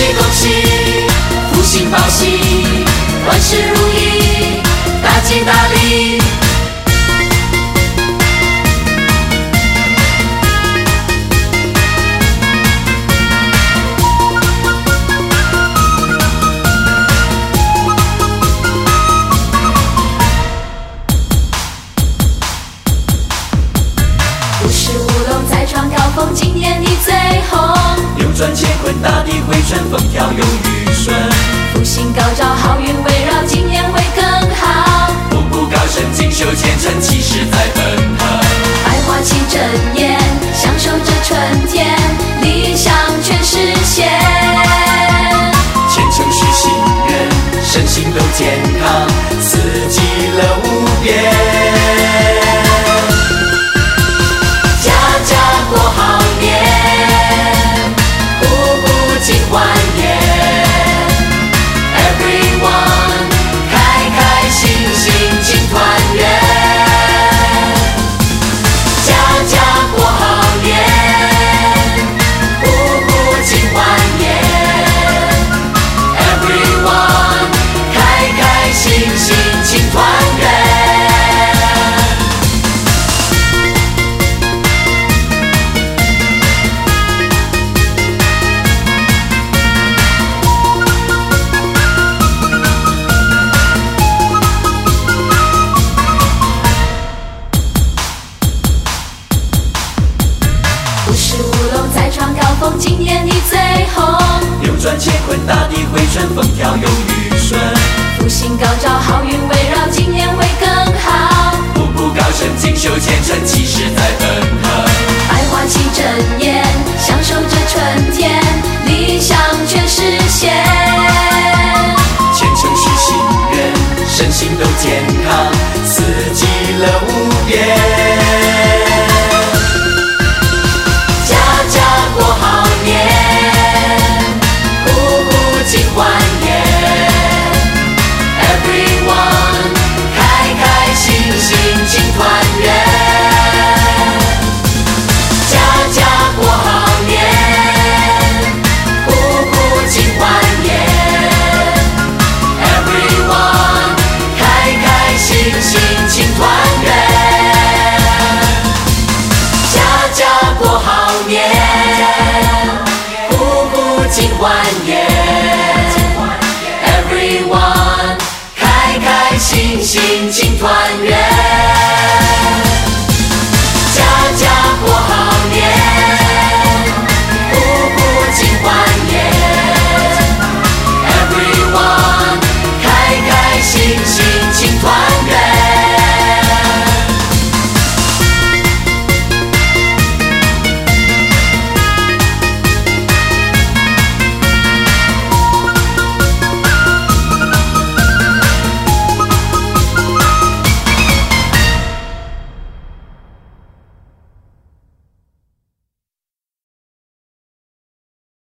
恭喜恭喜，福星报喜，万事如意，大吉大利。为春，风调又雨顺，福星高照，好运围绕，今年会更好。步步高升，锦绣前程，气势在奔腾。百花齐争艳，享受着春天，理想全实现。前程是心愿，身心都健风调又雨顺，福星高照，好运围绕，今年会更好。步步高升，锦绣前程，气势在奔腾。百花齐争艳，享受着春天，理想全实现。前程是心愿，身心都健康，四季乐无边。青团。